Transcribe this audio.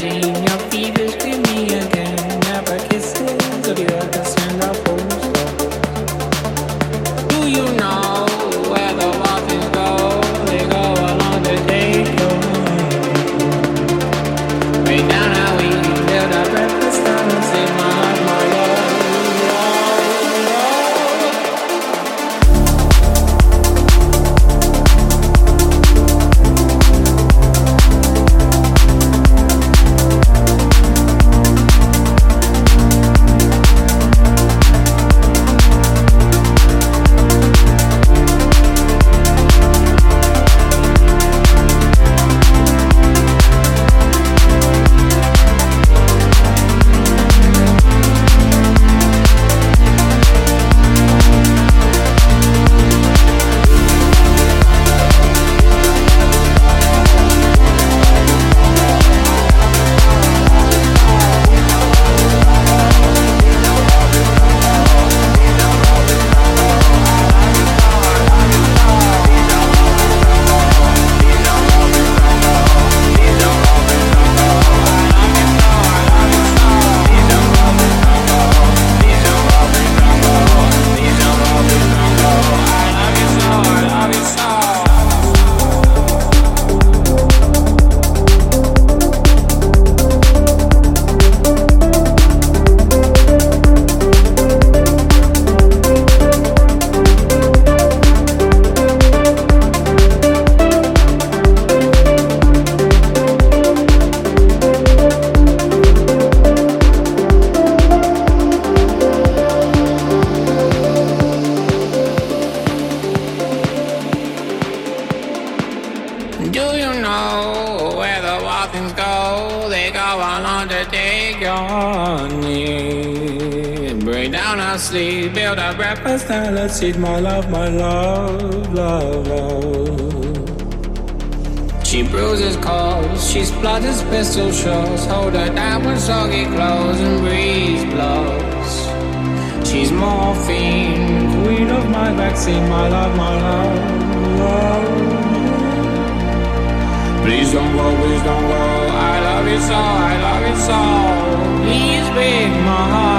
beijinho. 내가 원하는 대견이 Bring down our sleep, build our breakfast and let's eat my love, my love, love, love. She bruises calls, she splutters pistol shots. Hold her down with soggy clothes and breeze blows. She's morphine, queen of my vaccine, my love, my love, love. Please don't go, please don't go. I love I love you so. Please break my heart.